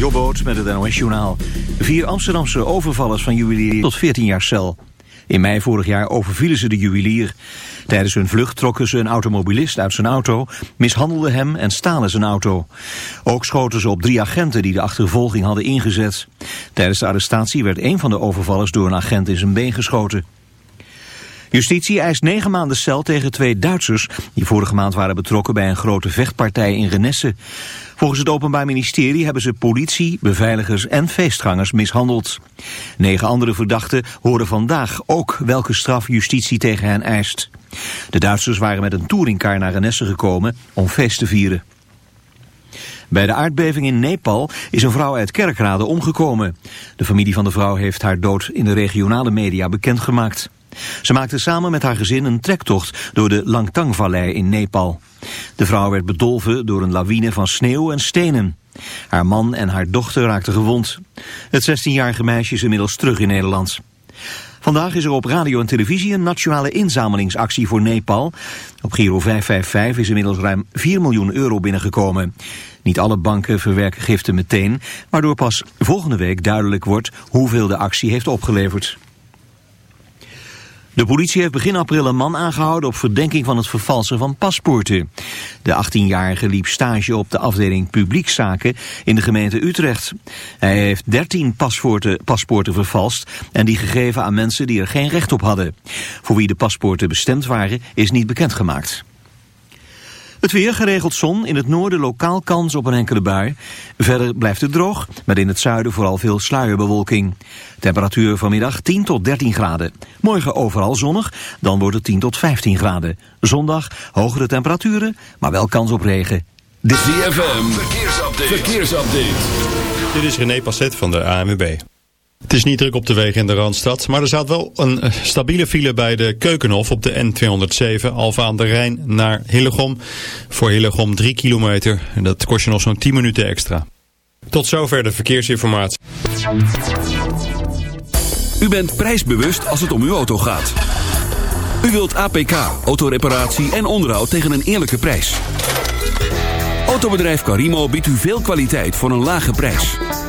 Jobboot met het NOS Journaal. Vier Amsterdamse overvallers van juwelier tot 14 jaar cel. In mei vorig jaar overvielen ze de juwelier. Tijdens hun vlucht trokken ze een automobilist uit zijn auto, mishandelden hem en stalen zijn auto. Ook schoten ze op drie agenten die de achtervolging hadden ingezet. Tijdens de arrestatie werd een van de overvallers door een agent in zijn been geschoten. Justitie eist negen maanden cel tegen twee Duitsers... die vorige maand waren betrokken bij een grote vechtpartij in Renesse. Volgens het Openbaar Ministerie hebben ze politie, beveiligers en feestgangers mishandeld. Negen andere verdachten horen vandaag ook welke straf justitie tegen hen eist. De Duitsers waren met een touringcar naar Renesse gekomen om feest te vieren. Bij de aardbeving in Nepal is een vrouw uit Kerkrade omgekomen. De familie van de vrouw heeft haar dood in de regionale media bekendgemaakt. Ze maakte samen met haar gezin een trektocht door de Langtang-vallei in Nepal. De vrouw werd bedolven door een lawine van sneeuw en stenen. Haar man en haar dochter raakten gewond. Het 16-jarige meisje is inmiddels terug in Nederland. Vandaag is er op radio en televisie een nationale inzamelingsactie voor Nepal. Op Giro 555 is inmiddels ruim 4 miljoen euro binnengekomen. Niet alle banken verwerken giften meteen, waardoor pas volgende week duidelijk wordt hoeveel de actie heeft opgeleverd. De politie heeft begin april een man aangehouden op verdenking van het vervalsen van paspoorten. De 18-jarige liep stage op de afdeling publiekzaken in de gemeente Utrecht. Hij heeft 13 paspoorten, paspoorten vervalst en die gegeven aan mensen die er geen recht op hadden. Voor wie de paspoorten bestemd waren is niet bekendgemaakt. Het weer geregeld zon, in het noorden lokaal kans op een enkele bui. Verder blijft het droog, met in het zuiden vooral veel sluierbewolking. Temperatuur vanmiddag 10 tot 13 graden. Morgen overal zonnig, dan wordt het 10 tot 15 graden. Zondag hogere temperaturen, maar wel kans op regen. De ZFM, verkeersupdate. verkeersupdate. Dit is René Passet van de AMWB. Het is niet druk op de wegen in de Randstad, maar er staat wel een eh, stabiele file bij de Keukenhof op de N207, Alfa aan de Rijn naar Hillegom. Voor Hillegom 3 kilometer en dat kost je nog zo'n 10 minuten extra. Tot zover de verkeersinformatie. U bent prijsbewust als het om uw auto gaat. U wilt APK, autoreparatie en onderhoud tegen een eerlijke prijs. Autobedrijf Carimo biedt u veel kwaliteit voor een lage prijs.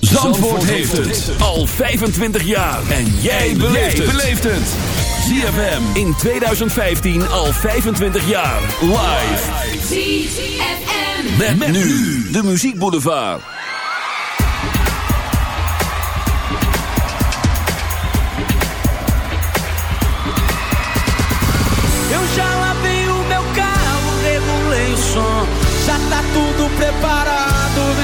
Zandvoort heeft het al 25 jaar. En jij beleeft het. ZFM in 2015 al 25 jaar. Live. ZFM. Met, nu de Muziek Boulevard. Eu já lavei o meu carro, regulei o som. Já tá tudo preparado,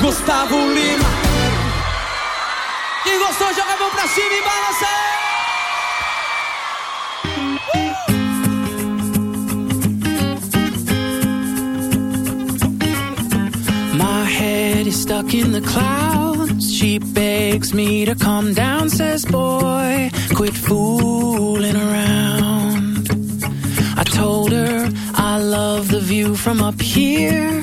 Gustavo Lima Quem gostou joga a mão pra cima e balança uh! My head is stuck in the clouds. She begs me to come down, says, Boy, quit fooling around. I told her I love the view from up here.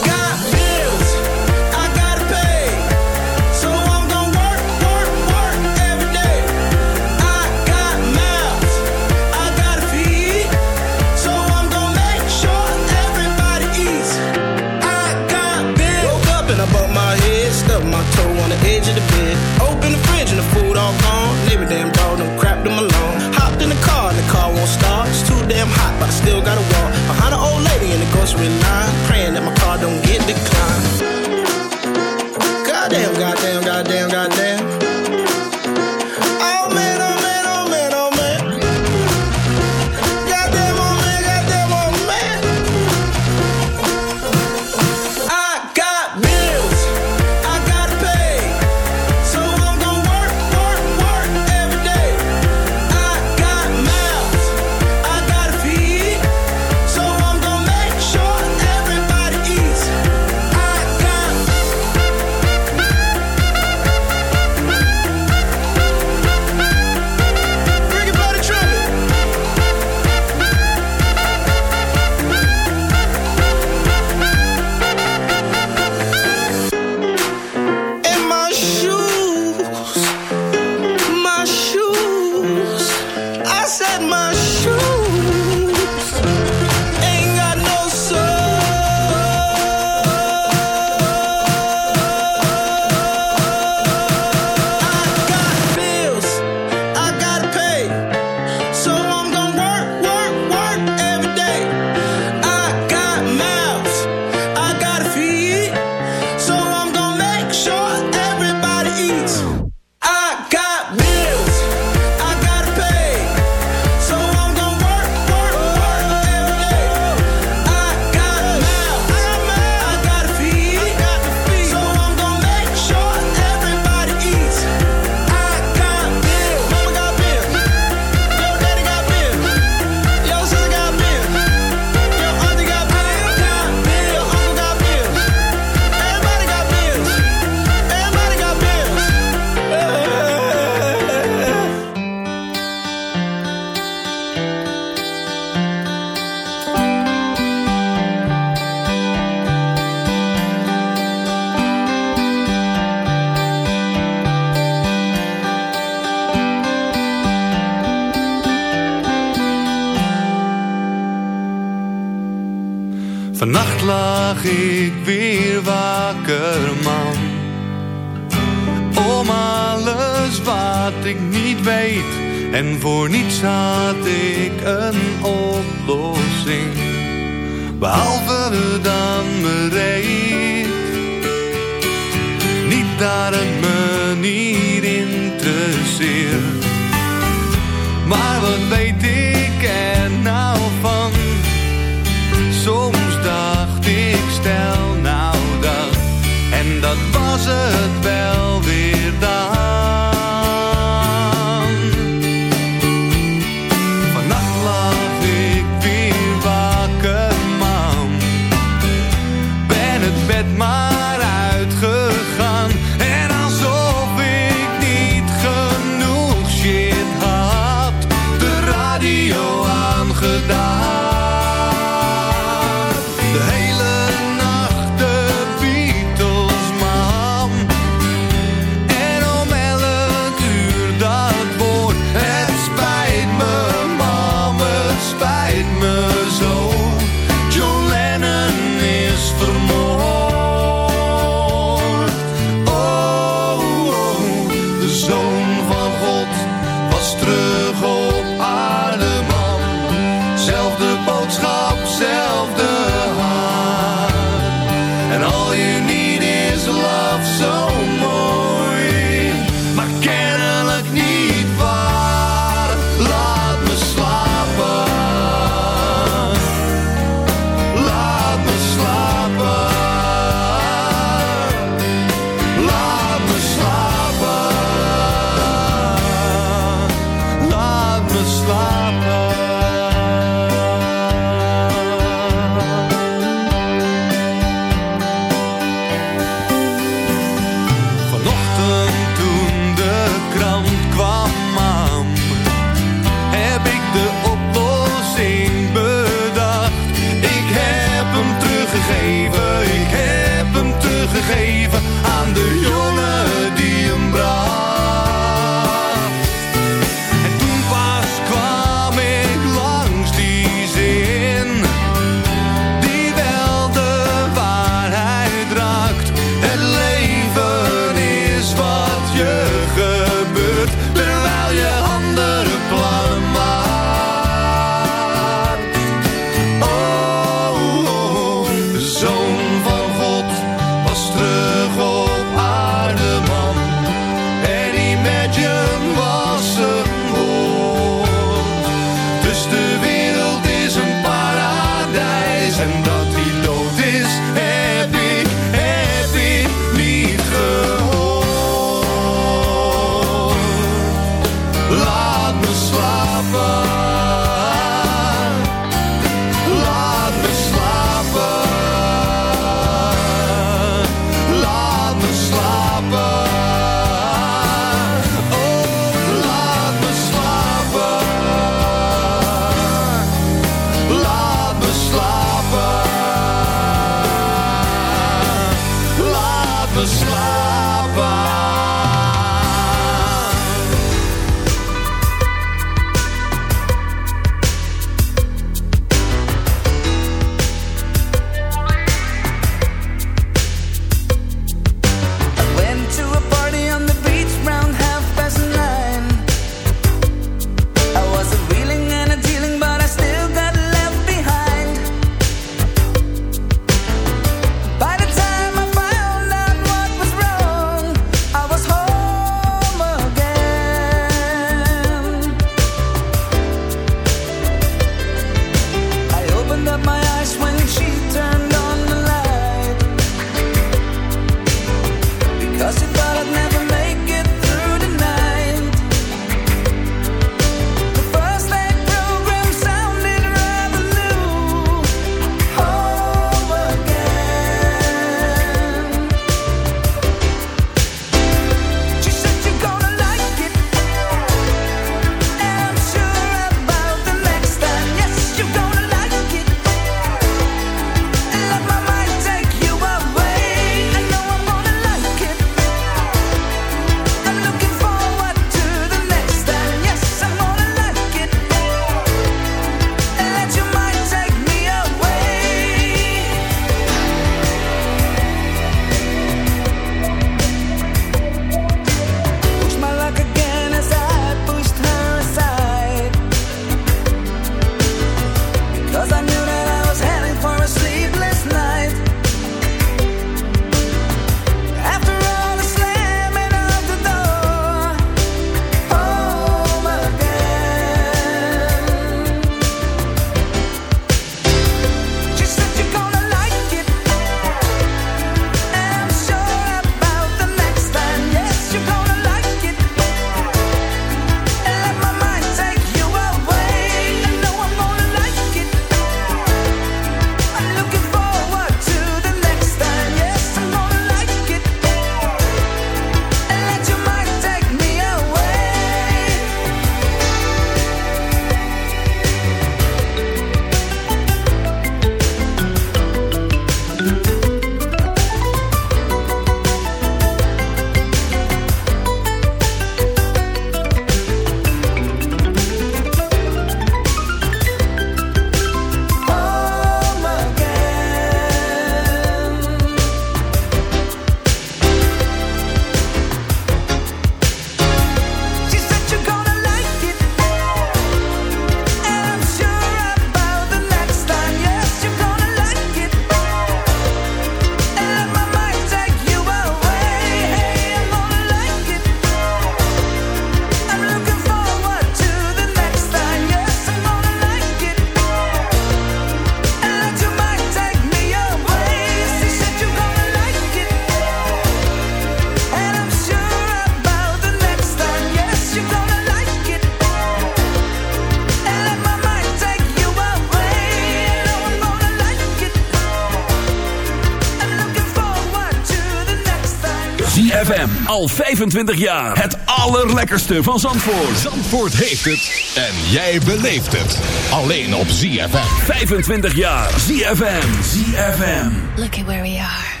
25 jaar. Het allerlekkerste van Zandvoort. Zandvoort heeft het. En jij beleeft het. Alleen op ZFM. 25 jaar. ZFM. ZFM. Look at where we are.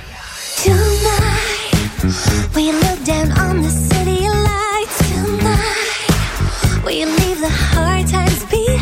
Tonight. We look down on the city lights. Tonight. We leave the hard times behind.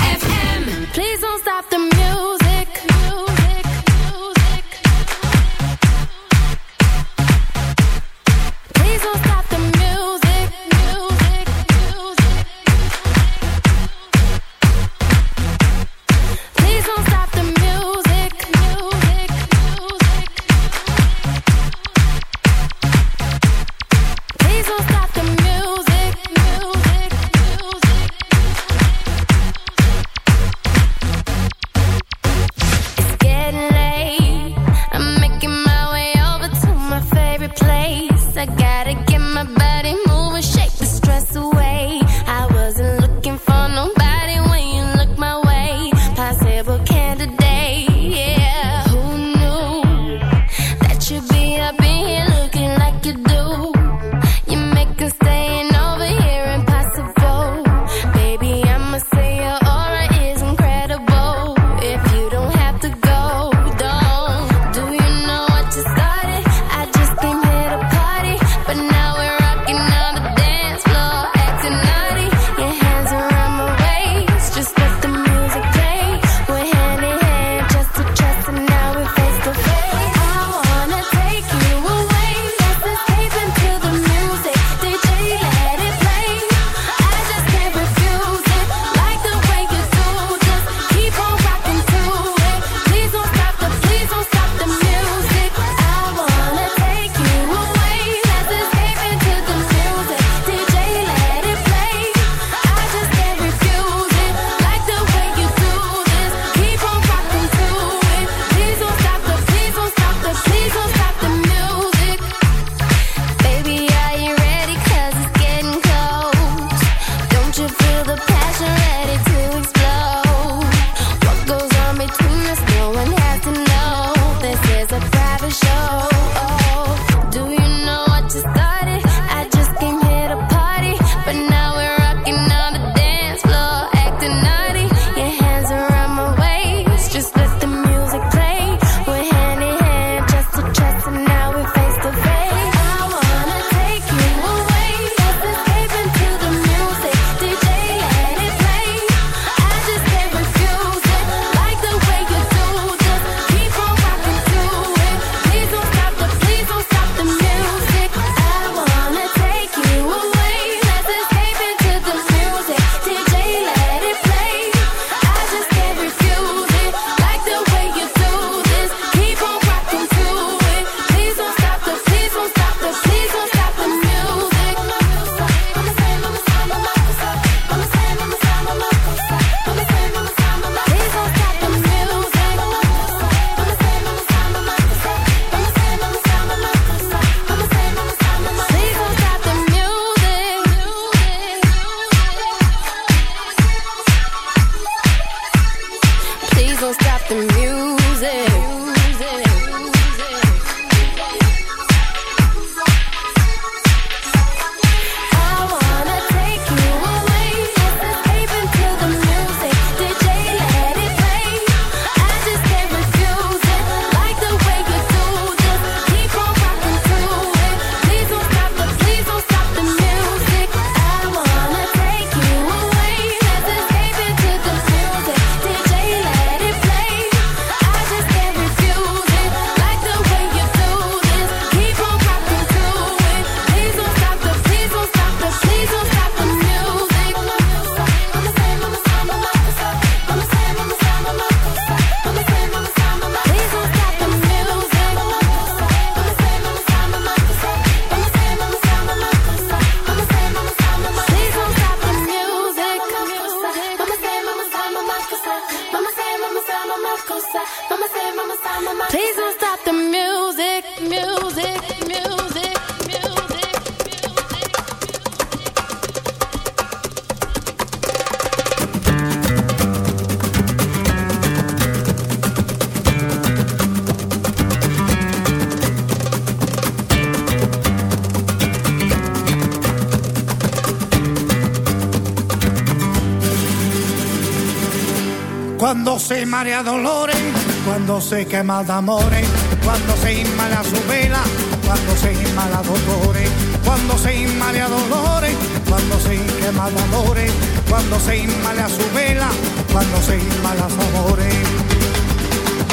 marea dolores, cuando se quema de amores, cuando se inmala su vela, cuando se inmala dolores, cuando se inmala dolores, cuando se quema de amores, cuando se inmala su vela, cuando se inmala amores.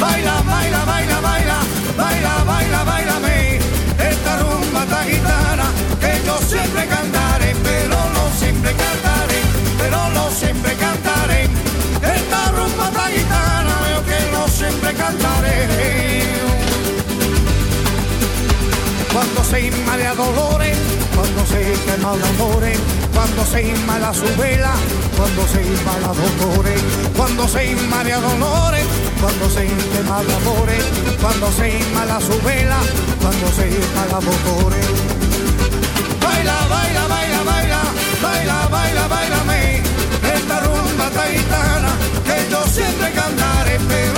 Baila, baila, baila, baila, baila, baila, bailame, esta rumba esta gitana que yo siempre cantaré, pero no siempre cantaré, pero no siempre cantaré. Siempre cantaré. Cuando se inmala dolores, cuando se quema de amores, cuando se inmala su vela, cuando se inmala dolores, cuando se inmala dolores, cuando se quema de amores, cuando se inmala su vela, cuando se inmala dolores. Baila, baila, baila, baila, baila, baila, bailame, esta rumba taitana que yo siempre cantaré, pero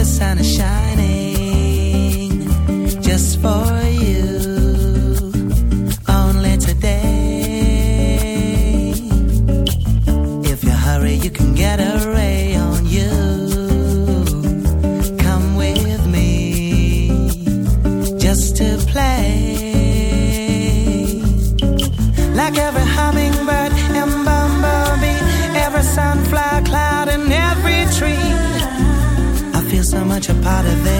the sun is shining just for you. You're part of it.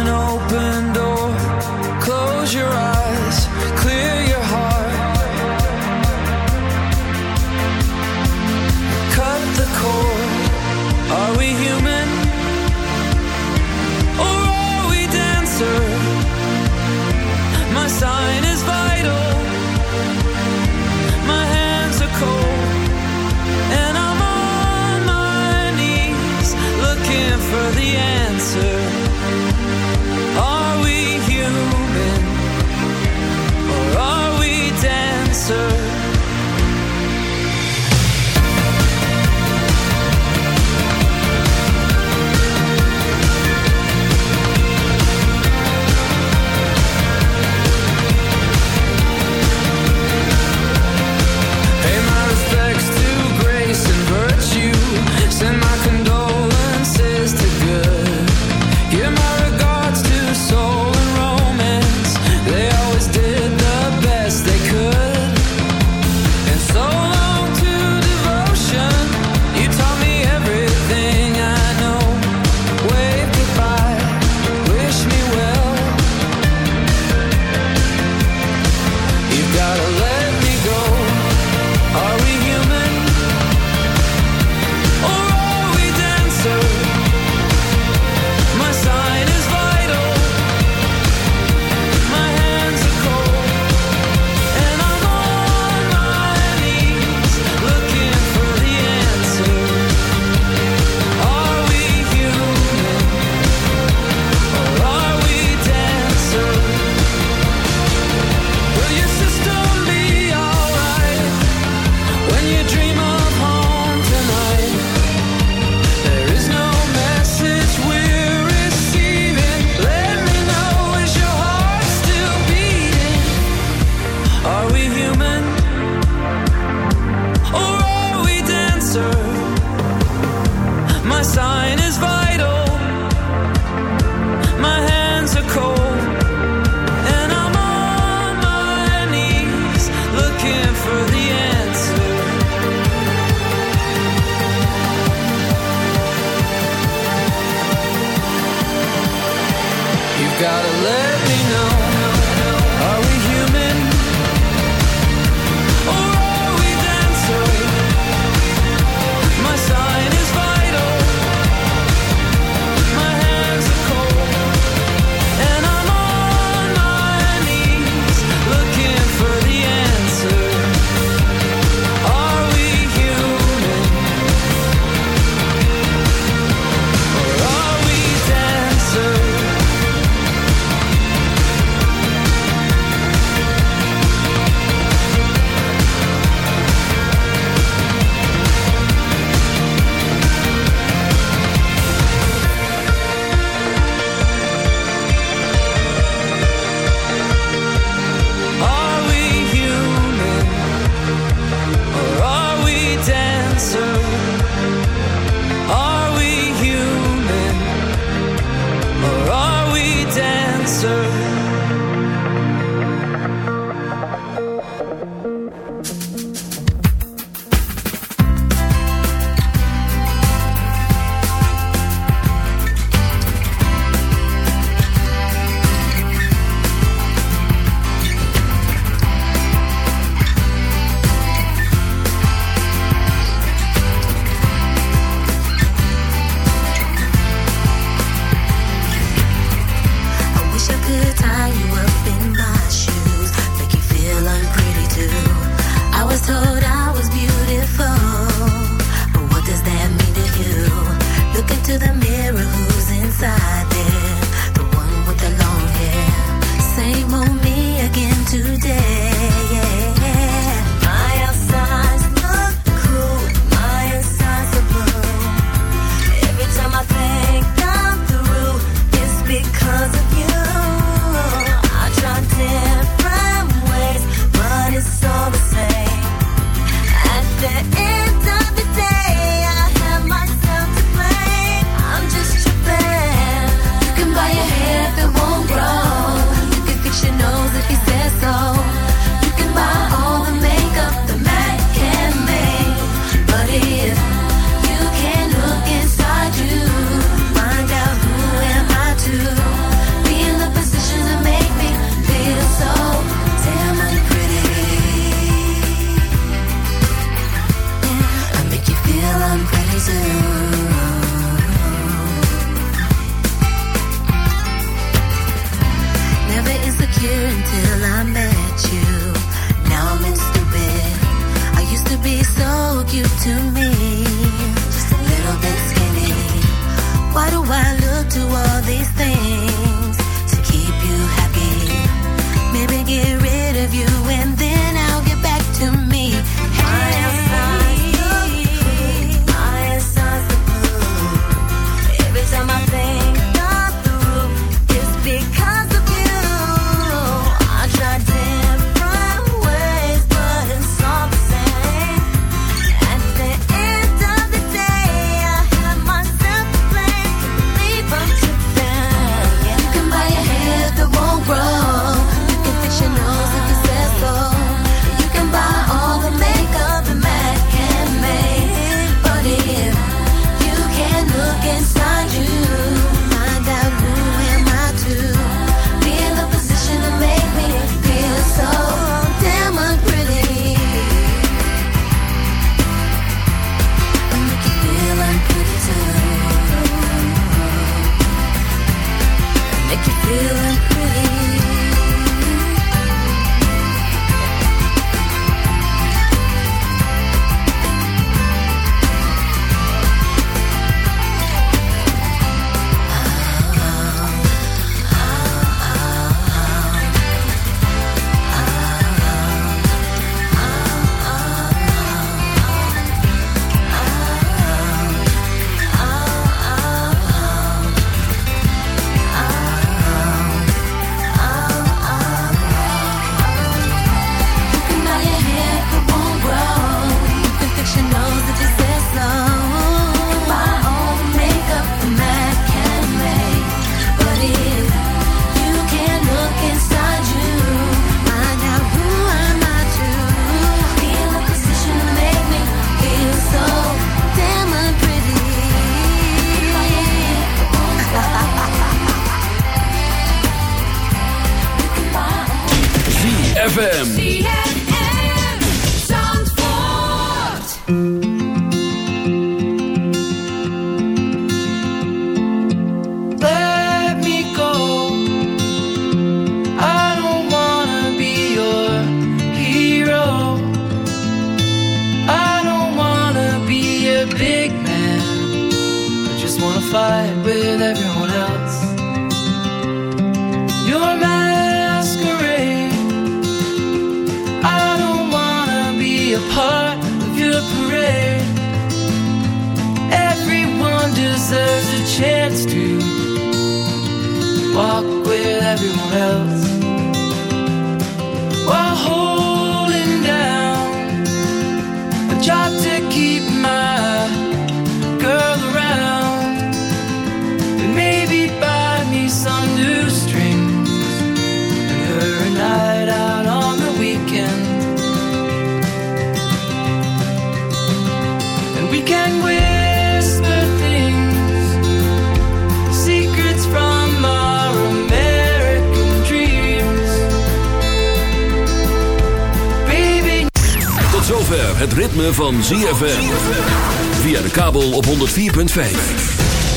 4.5.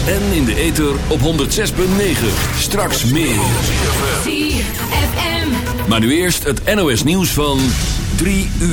En in de ether op 106.9. Straks meer. 4 FM. Maar nu eerst het NOS nieuws van 3 uur.